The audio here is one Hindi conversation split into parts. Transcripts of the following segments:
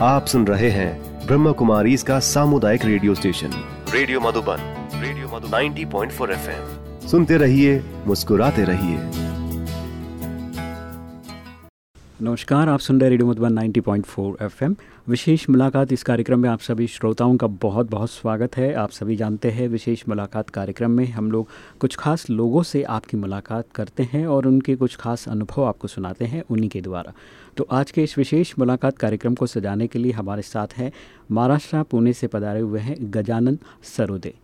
आप सुन रहे हैं ब्रह्म कुमारी इसका सामुदायिक radio station. Radio Madhuban radio Madhuban. 90.4 FM. सुनते रहिए, मुस्कुराते रहिए। नमस्कार, आप सुन रहे रेडियो मधुबन 90.4 एफएम। विशेष मुलाकात इस कार्यक्रम में आप सभी श्रोताओं का बहुत बहुत स्वागत है। आप सभी जानते हैं, विशेष मुलाकात कार्यक्रम में हम लोग कुछ खास लोगों से आपकी मुलाकात करते हैं और उनके कुछ खास अनुभव आपको सुनाते हैं उन्हीं के द्वारा। तो आज के इस विशेष मुलाकात कार्यक्रम को सजाने के लिए हमारे साथ हैं महाराष्ट्र, पुणे से पधारे हुए हैं गजानन सरोदे।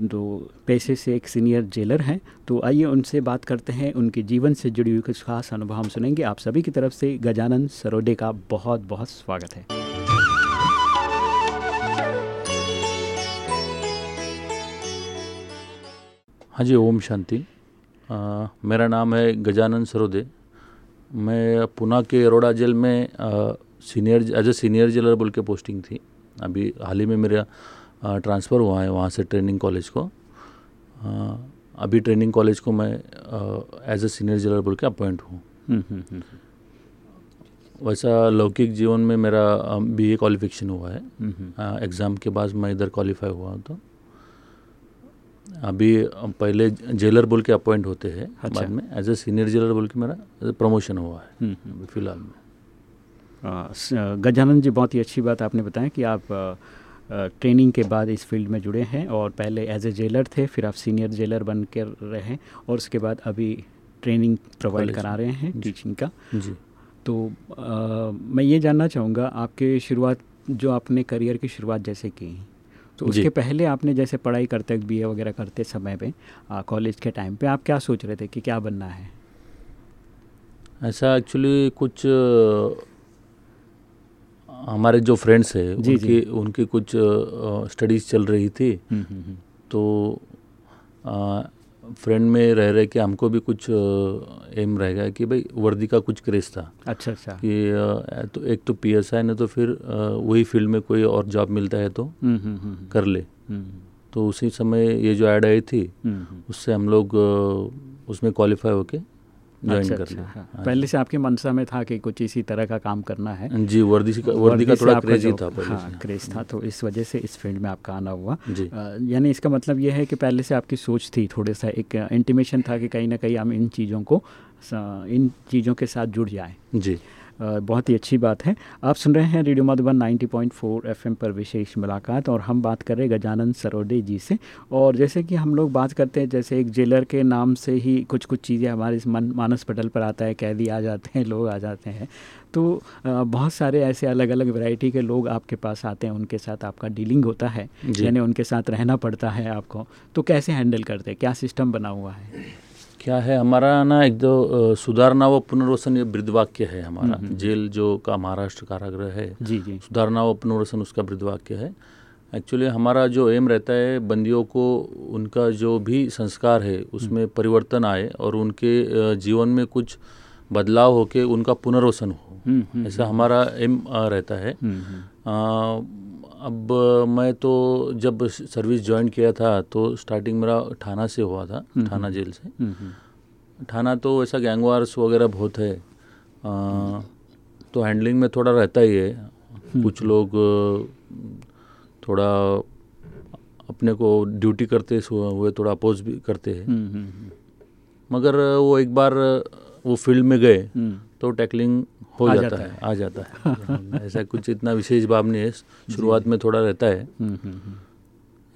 जो पेशे से एक सीनियर जेलर हैं तो आइए उनसे बात करते हैं, उनके जीवन से जुड़ी हुई कुछ खास अनुभव हम सुनेंगे। आप सभी की तरफ़ से गजानन सरोडे का बहुत बहुत स्वागत है। हाँ जी, ओम शांति। मेरा नाम है गजानन सरोदे। मैं पुणे के अरोड़ा जेल में senior as a senior jailer बोल के पोस्टिंग थी। अभी हाल ही में मेरा ट्रांसफ़र हुआ है वहाँ से ट्रेनिंग कॉलेज को। आ, अभी ट्रेनिंग कॉलेज को मैं एज ए सीनियर जेलर बोल के अपॉइंट हूँ। हम्म, हम्म, हम्म, वैसा लौकिक जीवन में मेरा बी ए क्वालिफिकेशन हुआ है। एग्ज़ाम के बाद मैं इधर क्वालिफाई हुआ तो। अभी पहले जेलर बोल के अपॉइंट होते हैं अच्छा। बाद में एज ए सीनियर जेलर बोल के मेरा प्रमोशन हुआ है हम्म, हम्म। फ़िलहाल में। गजानन जी बहुत ही अच्छी बात आपने बताया कि आप ट्रेनिंग के बाद इस फ़ील्ड में जुड़े हैं और पहले एज ए जेलर थे फिर आप सीनियर जेलर बन कर रहे हैं और उसके बाद अभी ट्रेनिंग प्रोवाइड करा रहे हैं टीचिंग का। जी। तो आ, मैं ये जानना चाहूँगा आपके शुरुआत जो आपने करियर की शुरुआत जैसे की तो उसके पहले आपने जैसे पढ़ाई करते बी ए वगैरह करते समय पे कॉलेज के टाइम पे आप क्या सोच रहे थे कि क्या बनना है ऐसा एक्चुअली कुछ हमारे जो फ्रेंड्स है जी, उनकी जी। उनकी कुछ स्टडीज़ चल रही थी हुँ, हुँ. हम्म। तो फ्रेंड में रह रहे कि हमको भी कुछ एम रहेगा कि भाई वर्दी का कुछ क्रेज़ था। अच्छा अच्छा। कि तो एक तो पी एस आई ने तो फिर वही फ़ील्ड में कोई और जॉब मिलता है तो हम्म, हम्म, हम्म, कर ले। तो उसी समय ये जो ऐड आई थी। उससे हम लोग उसमें क्वालिफाई होके ज्वाइन अच्छा, कर अच्छा, लिया हाँ। पहले से आपके मनसा में था कि कुछ इसी तरह का काम करना है। जी। वर्दी से वर्दी का थोड़ा क्रेज ही था पहले हाँ क्रेज था तो इस वजह से इस फ़ील्ड में आपका आना हुआ। जी। यानी इसका मतलब ये है कि पहले से आपकी सोच थी थोड़े सा एक इंटीमेशन था कि कहीं ना कहीं हम इन चीज़ों को इन चीज़ों के साथ जुड़ जाए। जी। बहुत ही अच्छी बात है। आप सुन रहे हैं रेडियो मधुबन 90.4 एफएम पर विशेष मुलाकात और हम बात कर रहे हैं गजानंद सरोडे जी से। और जैसे कि हम लोग बात करते हैं जैसे एक जेलर के नाम से ही कुछ कुछ चीज़ें हमारे इस मन मानस पटल पर आता है कैदी आ जाते हैं लोग आ जाते हैं। तो बहुत सारे ऐसे अलग अलग वैरायटी के लोग आपके पास आते हैं उनके साथ आपका डीलिंग होता है। यानी उनके साथ रहना पड़ता है आपको। तो कैसे हैंडल करते हैं? क्या सिस्टम बना हुआ है? क्या है? हमारा ना एक अ, सुधारना व पुनर्वसन ये वृद्धवाक्य है हमारा। जेल जो का महाराष्ट्र कारागृह है जी जी। सुधारना व पुनर्वसन उसका वृद्धवाक्य है। एक्चुअली हमारा जो एम रहता है बंदियों को उनका जो भी संस्कार है उसमें परिवर्तन आए और उनके जीवन में कुछ बदलाव होके उनका पुनर्वसन हो। हम्म, हम्म, ऐसा हमारा एम रहता है। हम्म, हम्म, अब मैं तो जब सर्विस ज्वाइन किया था तो स्टार्टिंग मेरा थाना से हुआ था थाना जेल से। हम्म, हम्म, थाना तो वैसा गैंगवार्स वगैरह बहुत है। अ, तो हैंडलिंग में थोड़ा रहता ही है। कुछ लोग थोड़ा अपने को ड्यूटी करते हुए थोड़ा अपोज भी करते हैं। हम्म, हम्म, हम्म, मगर वो एक बार वो फ़ील्ड में गए हम्म। तो टैकलिंग हो आ जाता जाता है। आ जाता है। ऐसा कुछ इतना विशेष भाव नहीं है शुरुआत में थोड़ा रहता है। हम्म, हम्म, हम्म।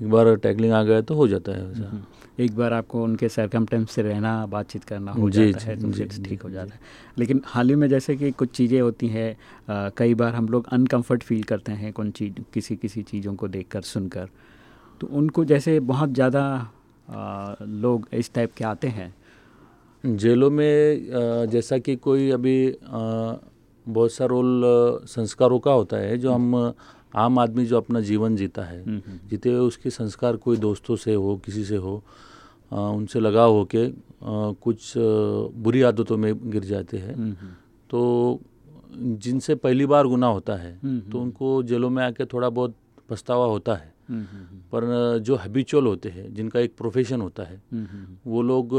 एक बार टैकलिंग आ गया तो हो जाता है वैसा एक बार आपको उनके सरकमटेंस से रहना बातचीत करना हो जी, जाता है जी, तो फिर ठीक हो जाता है। लेकिन हाल ही में जैसे कि कुछ चीज़ें होती हैं कई बार हम लोग अनकंफर्ट फील करते हैं कौन चीज़ किसी किसी चीज़ों को देखकर सुनकर। तो उनको जैसे बहुत ज़्यादा लोग इस टाइप के आते हैं। जेलों में जैसा कि कोई अभी बहुत सा रोल संस्कारों का होता है जो हम आम आदमी जो अपना जीवन जीता है हम्म, हम्म, जीते हुए उसके संस्कार कोई दोस्तों से हो किसी से हो अ, उनसे लगाव हो के अ, कुछ बुरी आदतों में गिर जाते हैं। हम्म, तो जिनसे पहली बार गुना होता है तो उनको जेलों में आके थोड़ा बहुत पछतावा होता है। पर जो हैबिचुअल होते हैं जिनका एक प्रोफेशन होता है हम्म, हम्म, वो लोग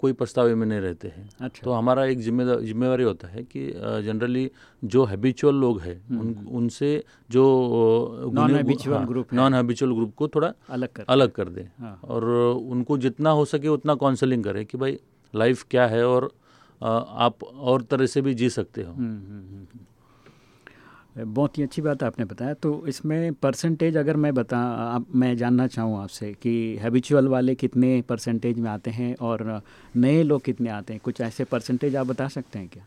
कोई पछतावे में नहीं रहते हैं। अच्छा। तो हमारा एक जिम्मेदार जिम्मेवारी होता है कि जनरली जो हैबिचुअल लोग हैं उन उनसे जो Non-habitual group है। नॉन हैबिचुअल ग्रुप को थोड़ा अलग कर अलग कर दें। हाँ। और उनको जितना हो सके उतना काउंसलिंग करें कि भाई लाइफ क्या है और आप और तरह से भी जी सकते हो। बहुत ही अच्छी बात आपने बताया। तो इसमें परसेंटेज अगर मैं बता आप मैं जानना चाहूँ आपसे कि हैबिचुअल वाले कितने परसेंटेज में आते हैं और नए लोग कितने आते हैं? कुछ ऐसे परसेंटेज आप बता सकते हैं क्या?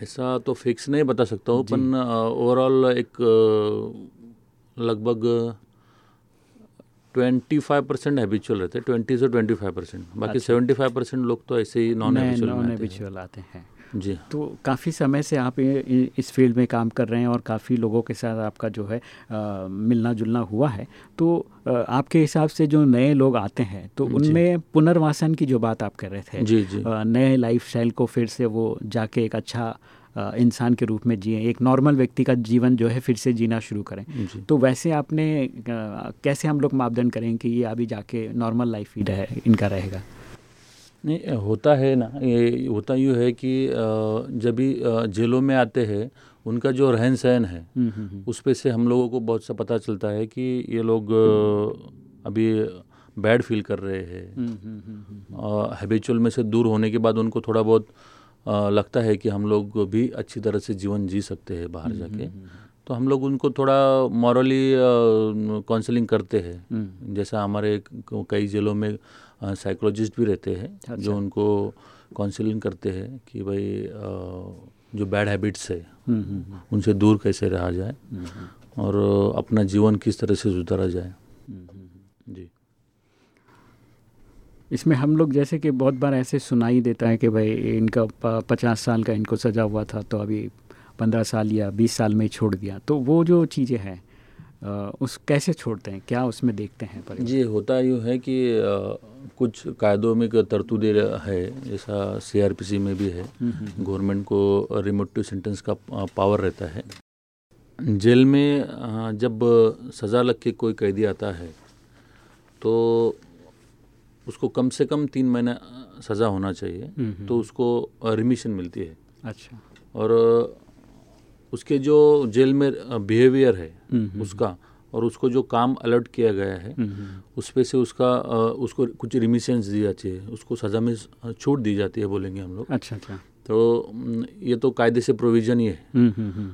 ऐसा तो फिक्स नहीं बता सकता हूँ पर ओवरऑल एक लगभग ट्वेंटी फाइव परसेंट हैबिचुअल रहते हैं ट्वेंटी से ट्वेंटी फाइव परसेंट बाकी सेवेंटी फाइव परसेंट लोग तो ऐसे ही नॉन हैबिचुअल आते हैं। जी। तो काफ़ी समय से आप इस फ़ील्ड में काम कर रहे हैं और काफ़ी लोगों के साथ आपका जो है अ, मिलना जुलना हुआ है। तो अ, आपके हिसाब से जो नए लोग आते हैं तो उनमें पुनर्वासन की जो बात आप कर रहे थे जी जी। अ, नए लाइफ स्टाइल को फिर से वो जाके एक अच्छा इंसान के रूप में जिए एक नॉर्मल व्यक्ति का जीवन जो है फिर से जीना शुरू करें। जी। तो वैसे आपने कैसे हम लोग मापदंड करें कि ये अभी जाके नॉर्मल लाइफ ही रहे इनका रहेगा? नहीं होता है ना ये होता यूँ है कि जब भी जेलों में आते हैं उनका जो रहन सहन है हम्म, हम्म, हम्म। उस पर से हम लोगों को बहुत सा पता चलता है कि ये लोग अभी बैड फील कर रहे हैं। हैबिचुअल में से दूर होने के बाद उनको थोड़ा बहुत अ, लगता है कि हम लोग भी अच्छी तरह से जीवन जी सकते हैं बाहर जाके। तो हम लोग उनको थोड़ा मॉरली काउंसलिंग करते हैं। जैसा हमारे कई जिलों में साइकोलॉजिस्ट भी रहते हैं अच्छा। जो उनको काउंसलिंग करते हैं कि भाई जो बैड हैबिट्स है हम्म, हम्म, हम्म, उनसे दूर कैसे रहा जाए और अपना जीवन किस तरह से सुधारा जाए। जी। इसमें हम लोग जैसे कि बहुत बार ऐसे सुनाई देता है कि भाई इनका पचास साल का इनको सजा हुआ था तो अभी पंद्रह साल या बीस साल में छोड़ दिया। तो वो जो चीज़ें हैं उस कैसे छोड़ते हैं? क्या उसमें देखते हैं पर जी होता यूँ है कि अ, कुछ कायदों में तरतूदें है जैसा सीआरपीसी में भी है। गवर्नमेंट को रिमोट टू सेंटेंस का पावर रहता है। जेल में जब सज़ा लग के कोई कैदी आता है तो उसको कम से कम तीन महीने सज़ा होना चाहिए। तो उसको रिमिशन मिलती है। अच्छा। और उसके जो जेल में बिहेवियर है हम्म, उसका और उसको जो काम अलर्ट किया गया है हम्म, हम्म, उस पर से उसका उसको कुछ रिमिशंस दी जाती है उसको सज़ा में छूट दी जाती है बोलेंगे हम लोग। अच्छा अच्छा। तो ये तो कायदे से प्रोविज़न ही है। हम्म, हम्म, हम्म,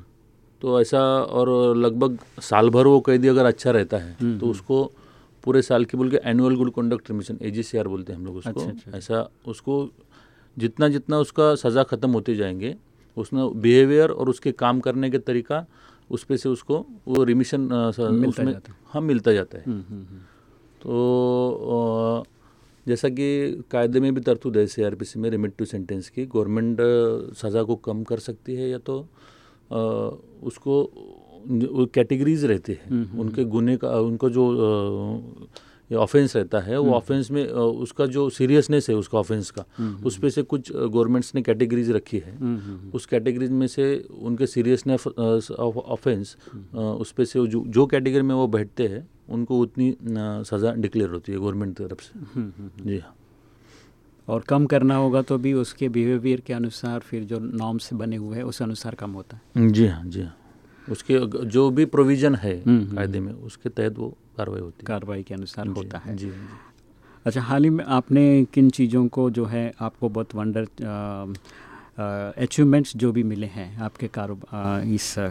तो ऐसा और लगभग साल भर वो कैदी अगर अच्छा रहता है तो उसको पूरे साल की बोल के annual good conduct remission AGCR बोलते हैं हम लोग उसको। अच्छा, अच्छा। ऐसा उसको जितना जितना उसका सज़ा ख़त्म होते जाएँगे उसमें बिहेवियर और उसके काम करने के तरीका उस पे से उसको वो रिमिशन उसमें है। मिलता जाता है। हम्म, हम्म, हम्म, तो जैसा कि कायदे में भी तरतूद है सी आर पी सी में रिमिट टू सेंटेंस की गवर्नमेंट सज़ा को कम कर सकती है या तो उसको कैटेगरीज रहते हैं। उनके गुने का उनको जो ऑफेंस रहता है वो ऑफेंस में उसका जो सीरियसनेस है उसका ऑफेंस का उस पर से कुछ गवर्नमेंट्स ने कैटेगरीज रखी है। हम्म, हम्म, उस कैटेगरीज में से उनके सीरियसनेस ऑफ़ ऑफेंस उस पर से जो जो कैटेगरी में वो बैठते हैं उनको उतनी सज़ा डिक्लेयर होती है गवर्नमेंट की तरफ़ से। हम्म, हम्म। जी हाँ। और कम करना होगा तो भी उसके बिहेवियर के अनुसार फिर जो नॉर्म्स बने हुए हैं उस अनुसार कम होता है। जी हाँ जी हाँ। उसके जो भी प्रोविज़न है हम्म, हम्म, कायदे में उसके तहत वो कार्रवाई होती है। कार्रवाई के अनुसार होता है। जी जी। अच्छा हाल ही में आपने किन चीज़ों को जो है आपको बहुत वंडर अचीवमेंट्स जो भी मिले हैं आपके कारोबार इस अ,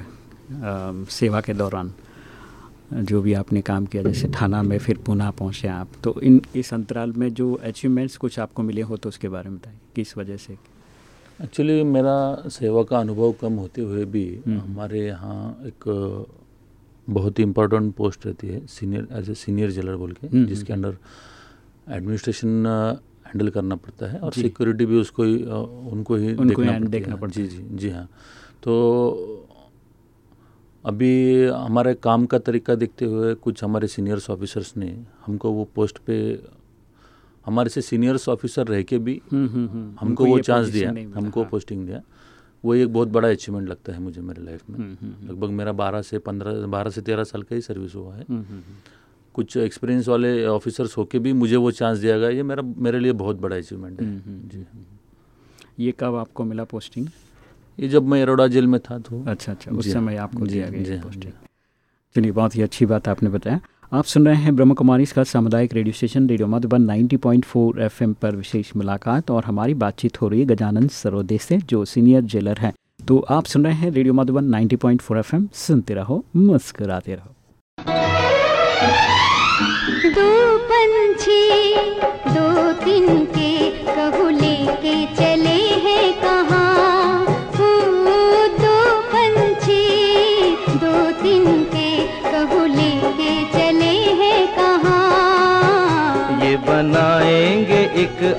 सेवा के दौरान जो भी आपने काम किया जैसे थाना में फिर पुनः पहुँचे आप तो इन इस अंतराल में जो अचीवमेंट्स कुछ आपको मिले हो तो उसके बारे में बताइए किस वजह से? एक्चुअली मेरा सेवा का अनुभव कम होते हुए भी हमारे यहाँ एक बहुत ही इम्पोर्टेंट पोस्ट रहती है senior as a senior jailer बोल के हम्म, जिसके अंडर एडमिनिस्ट्रेशन हैंडल करना पड़ता है और सिक्योरिटी भी उसको ही उनको ही उनको देखना पड़ता देखना है पड़ता जी जी जी हाँ। तो अभी हमारे काम का तरीका देखते हुए कुछ हमारे सीनियर्स ऑफिसर्स ने हमको वो पोस्ट पे हमारे से सीनियर्स ऑफिसर रह के भी हम्म, हम्म, हम्म। हमको वो चांस दिया हमको हाँ। पोस्टिंग दिया। वो एक बहुत बड़ा अचीवमेंट लगता है मुझे मेरे लाइफ में। लगभग मेरा बारह से पंद्रह बारह से तेरह साल का ही सर्विस हुआ है। कुछ एक्सपीरियंस वाले ऑफिसर्स होके भी मुझे वो चांस दिया गया। ये मेरा मेरे लिए बहुत बड़ा अचीवमेंट है। जी। ये कब आपको मिला पोस्टिंग ये जब मैं अरोड़ा जेल में था तो। अच्छा अच्छा उस हाँ, समय आपको दिया गया जी ये हाँ, पोस्टिंग चलिए बहुत ही अच्छी बात आपने बताया। आप सुन रहे हैं ब्रह्म कुमारी इसका सामुदायिक radio station, radio Madhuban 90.4 FM पर विशेष मुलाकात और हमारी बातचीत हो रही है गजानंद सरोदे से, जो सीनियर जेलर हैं। तो आप सुन रहे हैं रेडियो मधुबन 90.4 एफएम। सुनते रहो, मुस्कुराते रहो। दो पंछी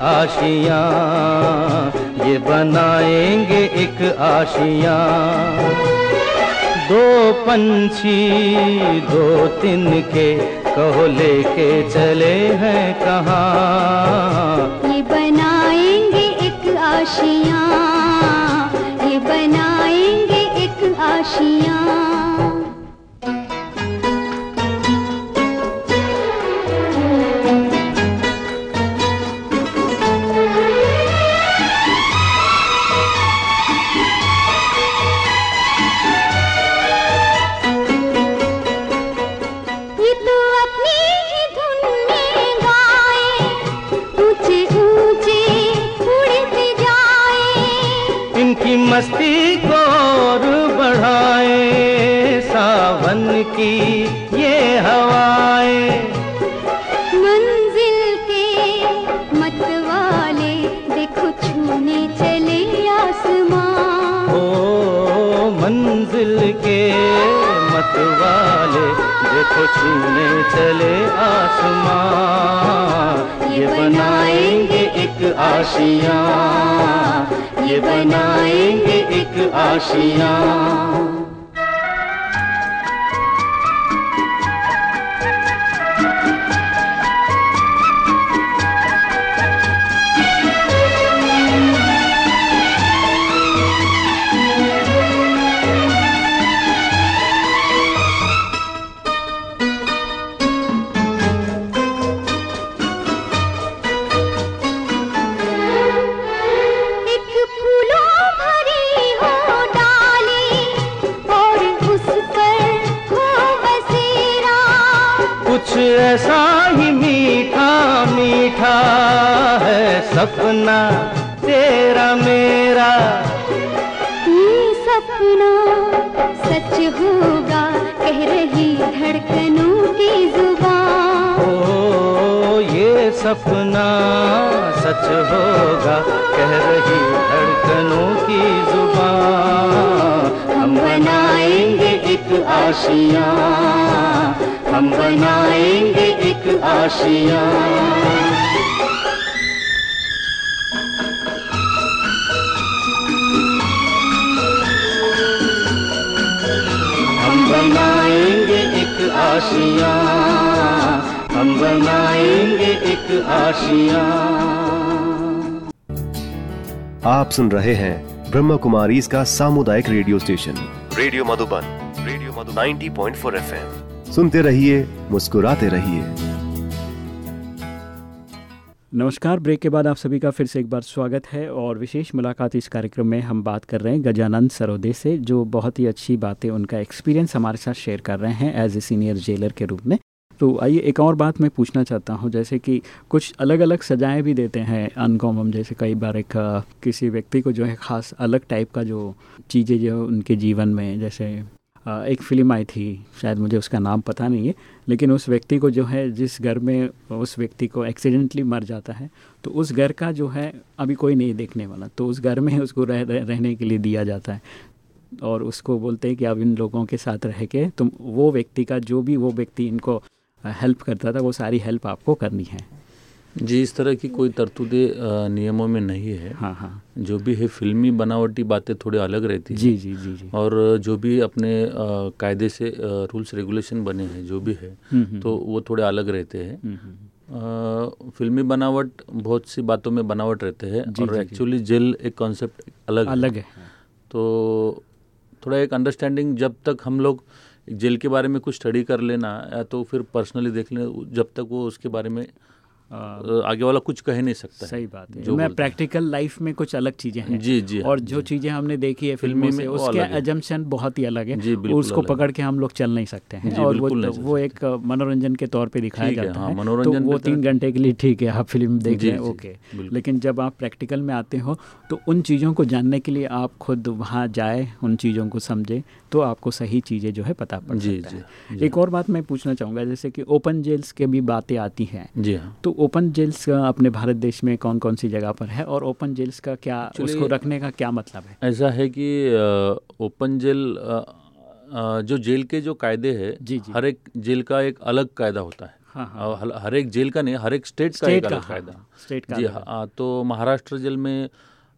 आशियाँ। ये बनाएँगे एक आशिया। दो पंछी, दो तीन के कहो लेके चले हैं कहाँ? ये बनाएँगे एक आशियाँ। आशियाँ। ये बनाएँगे एक आशियाँ। सपना सच होगा, कह रही धड़कनों की ज़ुबान। हम बनाएँगे एक आशियाँ, हम बनाएँगे एक आशियाँ। हम बनाएँगे एक आशियाँ। हम बनाएँगे एक आशियाँ। आप सुन रहे हैं ब्रह्म कुमारी इसका सामुदायिक radio station. Radio Madhuban radio Madhuban. 90.4 FM. सुनते रहिए मुस्कुराते रहिए। नमस्कार ब्रेक के बाद आप सभी का फिर से एक बार स्वागत है और विशेष मुलाकात इस कार्यक्रम में हम बात कर रहे हैं गजानंद सरोदे से जो बहुत ही अच्छी बातें उनका एक्सपीरियंस हमारे साथ शेयर कर रहे हैं एज ए सीनियर जेलर के रूप में। तो आइए एक और बात मैं पूछना चाहता हूँ जैसे कि कुछ अलग अलग सजाएँ भी देते हैं अनकॉमन जैसे कई बार एक किसी व्यक्ति को जो है ख़ास अलग टाइप का जो चीज़ें जो उनके जीवन में जैसे एक फ़िल्म आई थी शायद मुझे उसका नाम पता नहीं है लेकिन उस व्यक्ति को जो है जिस घर में उस व्यक्ति को एक्सीडेंटली मर जाता है तो उस घर का जो है अभी कोई नहीं देखने वाला तो उस घर में उसको रह, रह, रहने के लिए दिया जाता है। और उसको बोलते हैं कि अब इन लोगों के साथ रह के तुम वो व्यक्ति का जो भी वो व्यक्ति इनको हेल्प करता था वो सारी हेल्प आपको करनी है। जी इस तरह की कोई तरतूदें नियमों में नहीं है। हाँ हाँ। जो भी है फिल्मी बनावटी बातें थोड़े अलग रहती है। जी जी जी जी। और जो भी अपने कायदे से रूल्स रेगुलेशन बने हैं जो भी है हम्म, हम्म, तो वो थोड़े अलग रहते हैं। हम्म, हम्म, फिल्मी बनावट बहुत सी बातों में बनावट रहते हैं और। एक्चुअली जेल एक कॉन्सेप्ट अलग अलग है। तो तो थोड़ा एक अंडरस्टैंडिंग जब तक हम लोग जेल के बारे में कुछ स्टडी कर लेना या तो फिर पर्सनली देख लेना, जब तक वो उसके बारे में आगे वाला कुछ कह नहीं सकता सही बात है। जो मैं प्रैक्टिकल लाइफ में कुछ अलग चीज़ें हैं। जी, जी, और जो चीज़ें हमने देखी है फ़िल्मों में उसके एजम्पन बहुत ही अलग है। जी, उसको पकड़ के हम लोग चल नहीं सकते हैं। और वो चल वो एक मनोरंजन के तौर पे दिखाया जाता हाँ, है। तो मनोरंजन वो तीन तो- घंटे के लिए ठीक है आप फ़िल्म देख रहे हैं ओके। लेकिन जब आप प्रैक्टिकल में आते हो तो उन चीज़ों को जानने के लिए आप खुद वहाँ जाए उन चीज़ों को समझे तो आपको सही चीज़ें जो है पता पड़ जी, जी, है। जी। एक और बात मैं पूछना चाहूँगा जैसे कि ओपन जेल्स के भी बातें आती हैं। जी हाँ। तो ओपन जेल्स का अपने भारत देश में कौन कौन सी जगह पर है और ओपन जेल्स का क्या उसको रखने का क्या मतलब है ऐसा है कि ओपन जेल जो जेल के जो कायदे है जी, जी। हर एक जेल का एक अलग कायदा होता है हाँ, हाँ। हर एक जेल का नहीं हर एक स्टेट का स्टेट एक अलग हाँ, कायदा हाँ, स्टेट का जी हाँ तो महाराष्ट्र जेल में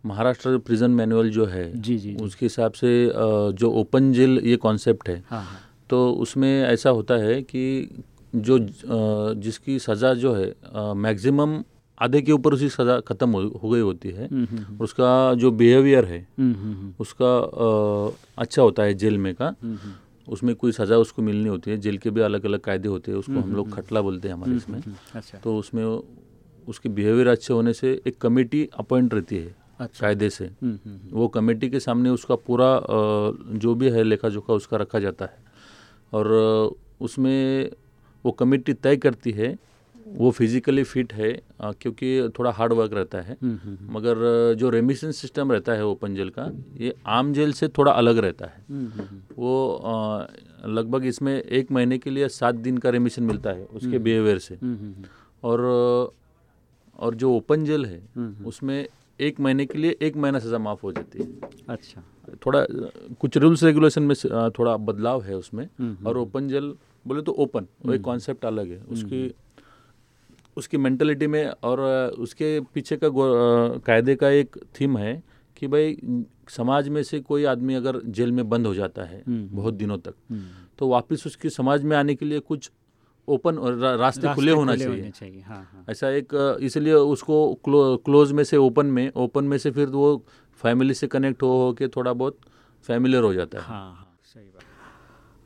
महाराष्ट्र प्रिजन मैनुअल जो है जी, जी, जी। उसके हिसाब से जो ओपन जेल ये कॉन्सेप्ट है हाँ हाँ तो उसमें ऐसा होता है कि जो जिसकी सज़ा जो है मैक्सिमम आधे के ऊपर उसकी सज़ा ख़त्म हो, हो गई होती है। हम्म, हम्म, हम्म। उसका जो बिहेवियर है उसका अ, अच्छा होता है जेल में का। उसमें कोई सज़ा उसको मिलनी होती है। जेल के भी अलग अलग कायदे होते हैं उसको हम लोग खटला बोलते हैं हमारे इसमें। अच्छा। तो उसमें उसके बिहेवियर अच्छे होने से एक कमेटी अपॉइंट रहती है अच्छा। कायदे से। वो कमेटी के सामने उसका पूरा जो भी है लेखा जोखा उसका रखा जाता है। और उसमें वो कमेटी तय करती है वो फिजिकली फिट है अ, क्योंकि थोड़ा हार्ड वर्क रहता है। हम्म, हम्म, हम्म, मगर जो रेमिशन सिस्टम रहता है ओपन जेल का ये आम जेल से थोड़ा अलग रहता है। वो लगभग इसमें एक महीने के लिए सात दिन का रेमिशन मिलता है उसके बिहेवियर से। और और जो ओपन जेल है उसमें एक महीने के लिए एक महीना सज़ा माफ़ हो जाती है। अच्छा। थोड़ा कुछ रूल्स रेगुलेशन में थोड़ा बदलाव है उसमें। और ओपन जेल बोले तो ओपन वो एक कॉन्सेप्ट अलग है। उसकी उसकी मेंटलिटी में और उसके पीछे का कायदे का एक थीम है कि भाई समाज में से कोई आदमी अगर जेल में बंद हो जाता है हम्म, बहुत दिनों तक हम्म, तो वापस उसकी समाज में आने के लिए कुछ ओपन और रास्ते रास्ते खुले होना खुले चाहिए। होने चाहिए हाँ हाँ। ऐसा एक इसलिए उसको क्लो, क्लोज में से ओपन में ओपन में से फिर वो फैमिली से कनेक्ट हो हो के थोड़ा बहुत फैमिलियर हो जाता है। हाँ हाँ।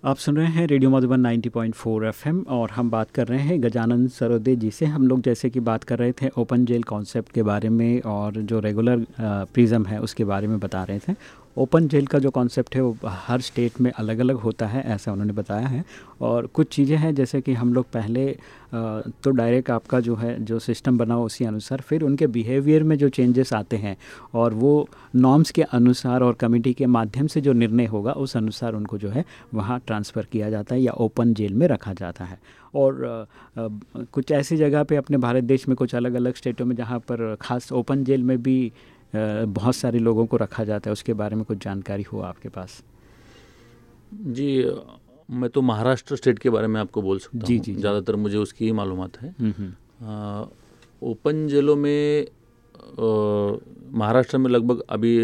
आप सुन रहे हैं रेडियो मधुबन 90.4 एफएम और हम बात कर रहे हैं गजानंद सरोदे जी से। हम लोग जैसे कि बात कर रहे थे ओपन जेल कॉन्सेप्ट के बारे में और जो रेगुलर प्रिज्म है उसके बारे में बता रहे थे। ओपन जेल का जो कॉन्सेप्ट है वो हर स्टेट में अलग अलग होता है ऐसा उन्होंने बताया है। और कुछ चीज़ें हैं जैसे कि हम लोग पहले तो डायरेक्ट आपका जो है जो सिस्टम बना हो उसी अनुसार फिर उनके बिहेवियर में जो चेंजेस आते हैं और वो नॉर्म्स के अनुसार और कमेटी के माध्यम से जो निर्णय होगा उस अनुसार उनको जो है वहाँ ट्रांसफ़र किया जाता है या ओपन जेल में रखा जाता है। और अ, अ, कुछ ऐसी जगह पे अपने भारत देश में कुछ अलग अलग स्टेटों में जहाँ पर खास ओपन जेल में भी बहुत सारे लोगों को रखा जाता है उसके बारे में कुछ जानकारी हो आपके पास? जी मैं तो महाराष्ट्र स्टेट के बारे में आपको बोल सकता जी, हूँ। जी, जी। ज़्यादातर मुझे उसकी ही मालूम है। हम्म, हम्म, ओपन जेलों में महाराष्ट्र में लगभग अभी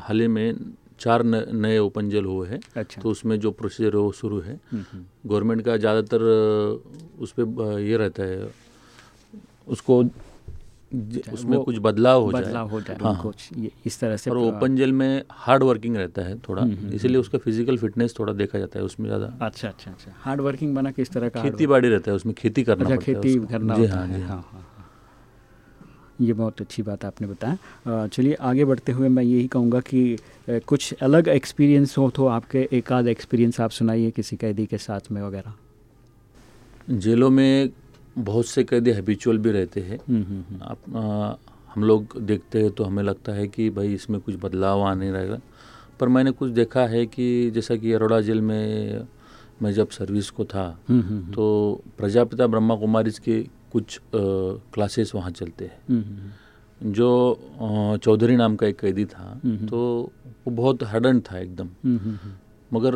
हाल ही में चार नए ओपन जेल हुए हैं। अच्छा। तो उसमें जो प्रोसीजर है वो शुरू है। हम्म, गवर्नमेंट का ज़्यादातर उस पर ये रहता है। उसको उसमें कुछ बदलाव हो बदलाव जाए हो जाए हाँ, उनको ये इस तरह से और ओपन जेल में हार्ड वर्किंग रहता है थोड़ा इसीलिए उसका फ़िज़िकल फिटनेस थोड़ा देखा जाता है उसमें ज़्यादा। अच्छा अच्छा अच्छा। हार्ड वर्किंग बना किस तरह का खेती बाड़ी रहता है उसमें खेती करना अच्छा खेती करना जी हाँ जी हाँ। हाँ हाँ ये बहुत अच्छी बात आपने बताया। चलिए आगे बढ़ते हुए मैं यही कहूँगा कि कुछ अलग एक्सपीरियंस हो तो आपके एक आध एक्सपीरियंस आप सुनाइए किसी कैदी के साथ में वगैरह। जेलों में बहुत से कैदी हैबिचुअल भी रहते हैं। हम्म, हम्म, हम्म, आप आ, हम लोग देखते हैं तो हमें लगता है कि भाई इसमें कुछ बदलाव आने रहेगा। पर मैंने कुछ देखा है कि जैसा कि अरोड़ा जेल में मैं जब सर्विस को था तो प्रजापिता ब्रह्मा कुमारी के कुछ क्लासेस वहाँ चलते हैं। जो चौधरी नाम का एक कैदी था। तो वो बहुत हडन था एकदम। मगर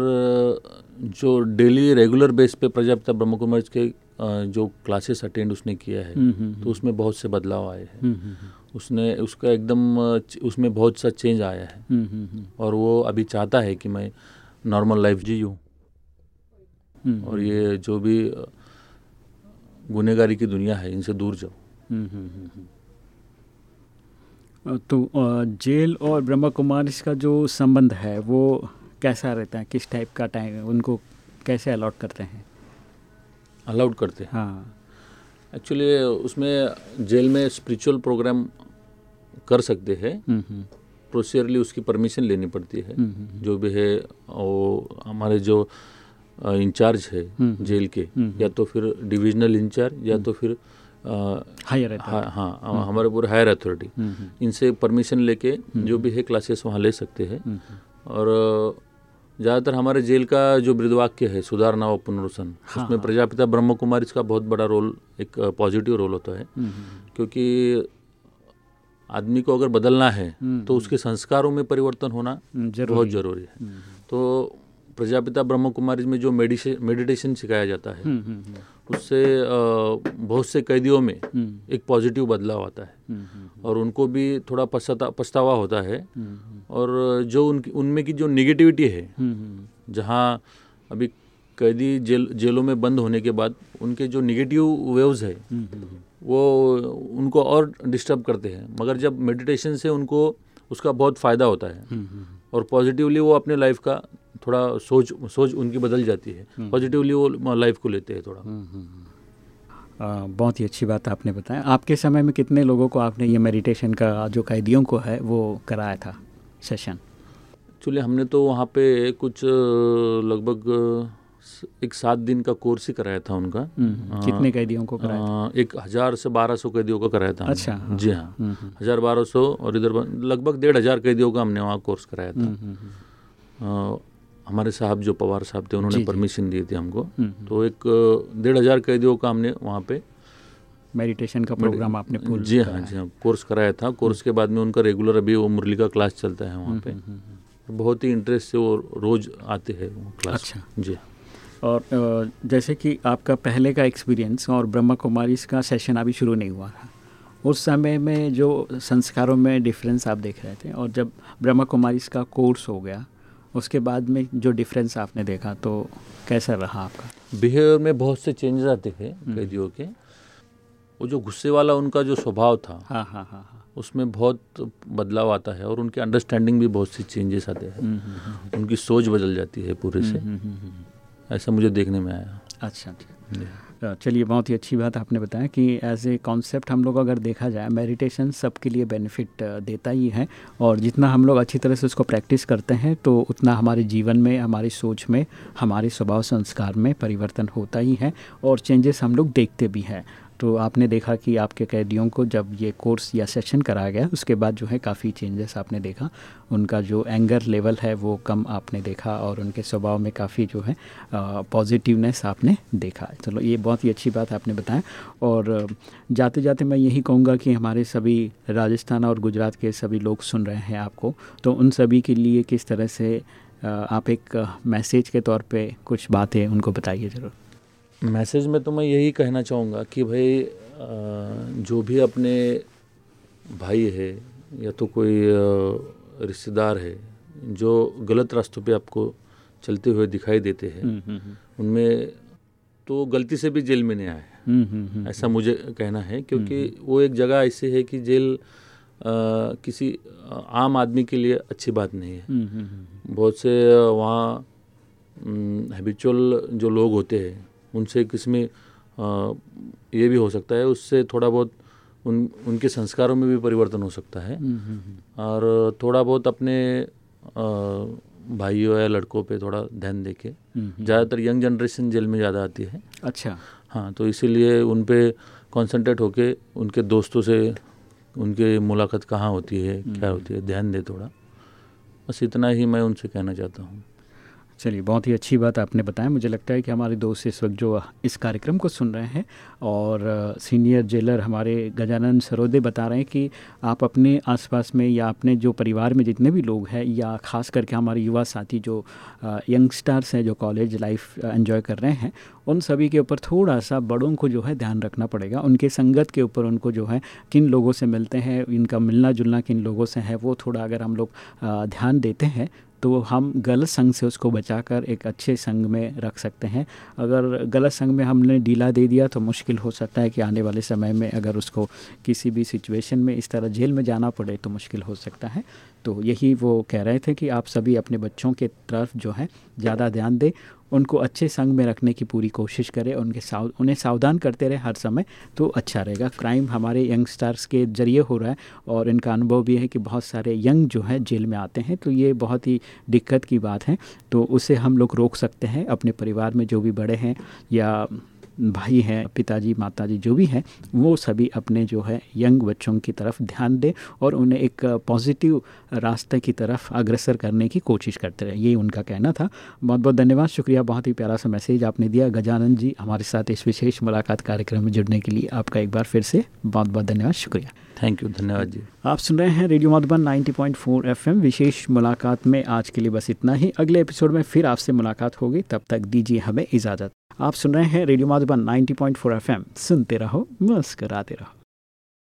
जो डेली रेगुलर बेस पे प्रजापिता ब्रह्म कुमारीज के जो क्लासेस अटेंड उसने किया है हम्म, हम्म, तो उसमें बहुत से बदलाव आए हैं। हम्म, उसने उसका एकदम उसमें बहुत सा चेंज आया है। और वो अभी चाहता है कि मैं नॉर्मल लाइफ जी हूँ और ये जो भी गुनहगारी की दुनिया है इनसे दूर जाओ। तो जेल और ब्रह्मा कुमारी का जो संबंध है वो कैसा रहता है? किस टाइप का टाइम उनको कैसे अलॉट करते हैं? अलाउड करते हैं। हाँ। एक्चुअली उसमें जेल में स्पिरिचुअल प्रोग्राम कर सकते हैं। हम्म, हम्म, प्रोसीजरली उसकी परमिशन लेनी पड़ती है। हम्म, हम्म, जो भी है वो हमारे जो इंचार्ज है हम्म, जेल के हम्म, या तो फिर डिविजनल इंचार्ज या तो फिर हायर हाँ हाँ हमारे पूरे हायर अथॉरिटी हम्म, हम्म, इनसे परमिशन लेके जो भी है क्लासेस वहाँ ले सकते हैं। हम्म, और ज़्यादातर हमारे जेल का जो वृद्धवाक्य है सुधारना व पुनरुसन हाँ, उसमें प्रजापिता ब्रह्म कुमार इसका बहुत बड़ा रोल एक पॉजिटिव रोल होता है। हम्म, हम्म, क्योंकि आदमी को अगर बदलना है हम्म, तो उसके संस्कारों में परिवर्तन होना हम्म, बहुत ज़रूरी है। हम्म, तो प्रजापिता ब्रह्म कुमारी में जो मेडिटेशन सिखाया जाता है हम्म, हम्म, हम्म, उससे बहुत से कैदियों में एक पॉजिटिव बदलाव आता है। और उनको भी थोड़ा पछता पछतावा होता है। और जो उनकी उनमें की जो निगेटिविटी है जहाँ अभी कैदी जेल जेलों में बंद होने के बाद उनके जो निगेटिव वेव्स है वो उनको और डिस्टर्ब करते हैं। मगर जब मेडिटेशन से उनको उसका बहुत फ़ायदा होता है और पॉजिटिवली वो अपने लाइफ का थोड़ा सोच सोच उनकी बदल जाती है। पॉजिटिवली वो लाइफ को लेते हैं थोड़ा। हम्म, हम्म, हम्म। आ, बहुत ही अच्छी बात आपने बताया। आपके समय में कितने लोगों को आपने ये मेडिटेशन का जो कैदियों को है वो कराया था सेशन एक्चुअली हमने तो वहाँ पे कुछ लगभग एक सात दिन का कोर्स ही कराया था उनका। हम्म, कितने कैदियों को कराया था? एक हज़ार से बारह सौ कैदियों का कराया था अच्छा, हाँ। जी हाँ। हम्म, हम्म, हज़ार बारह सौ और इधर लगभग डेढ़ हज़ार कैदियों का हमने वहाँ कोर्स कराया था। हम्म, हम्म, हम्म, हमारे साहब जो पवार साहब थे उन्होंने परमिशन दी थी हमको। हम्म, तो एक डेढ़ हज़ार कैदियों का हमने वहाँ पे मेडिटेशन का प्रोग्राम आपने जी हाँ जी हाँ कोर्स कराया था। कोर्स के बाद में उनका रेगुलर अभी वो मुरली का क्लास चलता है वहाँ पे। हम्म, हम्म, हम्म। बहुत ही इंटरेस्ट से वो रोज़ आते हैं वो क्लास अच्छा। जी। और जैसे कि आपका पहले का एक्सपीरियंस और ब्रह्मा कुमारी का सेशन अभी शुरू नहीं हुआ था। उस समय में जो संस्कारों में डिफरेंस आप देख रहे थे और जब ब्रह्मा कुमारी का कोर्स हो गया उसके बाद में जो डिफरेंस आपने देखा तो कैसा रहा आपका? बिहेवियर में बहुत से चेंजेस आते थे हम्म। कैदियों के। वो जो गुस्से वाला उनका जो स्वभाव था हाँ हाँ हाँ हाँ। उसमें बहुत बदलाव आता है और उनके अंडरस्टैंडिंग भी बहुत सी चेंजेस आते हैं। हम्म, हम्म, उनकी सोच बदल जाती है पूरे से। ऐसा मुझे देखने में आया। अच्छा अ, चलिए, बहुत ही अच्छी बात आपने बताया कि एज ए कॉन्सेप्ट हम लोग अगर देखा जाए मेडिटेशन सबके लिए बेनिफिट देता ही है और जितना हम लोग अच्छी तरह से उसको प्रैक्टिस करते हैं तो उतना हमारे जीवन में, हमारी सोच में, हमारे स्वभाव संस्कार में परिवर्तन होता ही है और चेंजेस हम लोग देखते भी हैं। तो आपने देखा कि आपके कैदियों को जब ये कोर्स या सेशन कराया गया, उसके बाद जो है काफ़ी चेंजेस आपने देखा। उनका जो एंगर लेवल है वो कम आपने देखा और उनके स्वभाव में काफ़ी जो है पॉजिटिवनेस आपने देखा। चलो, ये बहुत ही अच्छी बात आपने बताया। और जाते जाते मैं यही कहूँगा कि हमारे सभी राजस्थान और गुजरात के सभी लोग सुन रहे हैं आपको। तो उन सभी के लिए किस तरह से आप एक मैसेज के तौर पे कुछ बातें उनको बताइए ज़रूर। मैसेज में तो मैं यही कहना चाहूँगा कि भाई जो भी अपने भाई है या तो कोई रिश्तेदार है जो गलत रास्तों पे आपको चलते हुए दिखाई देते हैं हम्म, हम्म, हम्म, उनमें तो गलती से भी जेल में नहीं आए। ऐसा मुझे कहना है क्योंकि वो एक जगह ऐसी है कि जेल अ, किसी आम आदमी के लिए अच्छी बात नहीं है। हम्म, हम्म, बहुत से वहाँ हैबिचुअल जो लोग होते हैं उनसे किसमें ये भी हो सकता है उससे थोड़ा बहुत उन उनके संस्कारों में भी परिवर्तन हो सकता है। हम्म, हम्म, हम्म, और थोड़ा बहुत अपने भाइयों या लड़कों पे थोड़ा ध्यान दे के ज़्यादातर यंग जनरेशन जेल में ज़्यादा आती है। अच्छा। हाँ तो इसीलिए उन पे कंसंट्रेट होके उनके दोस्तों से उनके मुलाकात कहाँ होती है क्या होती है ध्यान दे थोड़ा। बस इतना ही मैं उनसे कहना चाहता हूँ। चलिए, बहुत ही अच्छी बात आपने बताया। मुझे लगता है कि हमारे दोस्त इस वक्त जो इस कार्यक्रम को सुन रहे हैं और सीनियर जेलर हमारे गजानन सरोदे बता रहे हैं कि आप अपने आसपास में या अपने जो परिवार में जितने भी लोग हैं या ख़ास करके हमारे युवा साथी जो यंगस्टर्स हैं जो कॉलेज लाइफ एंजॉय कर रहे हैं, उन सभी के ऊपर थोड़ा सा बड़ों को जो है ध्यान रखना पड़ेगा। उनके संगत के ऊपर उनको जो है किन लोगों से मिलते हैं, इनका मिलना जुलना किन लोगों से है, वो थोड़ा अगर हम लोग ध्यान देते हैं तो हम गलत संग से उसको बचाकर एक अच्छे संग में रख सकते हैं। अगर गलत संग में हमने डीला दे दिया तो मुश्किल हो सकता है कि आने वाले समय में अगर उसको किसी भी सिचुएशन में इस तरह जेल में जाना पड़े तो मुश्किल हो सकता है। तो यही वो कह रहे थे कि आप सभी अपने बच्चों के तरफ़ जो है, ज़्यादा ध्यान दें उनको अच्छे संग में रखने की पूरी कोशिश करें, उनके साव, उन्हें सावधान करते रहे हर समय तो अच्छा रहेगा। क्राइम हमारे यंगस्टर्स के ज़रिए हो रहा है और इनका अनुभव भी है कि बहुत सारे यंग जो है जेल में आते हैं तो ये बहुत ही दिक्कत की बात है। तो उसे हम लोग रोक सकते हैं, अपने परिवार में जो भी बड़े हैं या भाई हैं पिताजी माताजी जो भी हैं वो सभी अपने जो है यंग बच्चों की तरफ़ ध्यान दें और उन्हें एक पॉजिटिव रास्ते की तरफ़ अग्रसर करने की कोशिश करते रहे। ये उनका कहना था। बहुत बहुत धन्यवाद। शुक्रिया। बहुत ही प्यारा सा मैसेज आपने दिया। गजानंद जी हमारे साथ इस विशेष मुलाकात कार्यक्रम में जुड़ने के लिए आपका एक बार फिर से बहुत बहुत धन्यवाद। शुक्रिया। थैंक यू धन्यवाद जी। आप सुन रहे हैं रेडियो मधुबन 90.4 एफएम। विशेष मुलाकात में आज के लिए बस इतना ही। अगले एपिसोड में फिर आपसे मुलाकात होगी। तब तक दीजिए हमें इजाज़त। आप सुन रहे हैं रेडियो माधुबन 90.4 एफएम। सुनते रहो मुस्कराते रहो।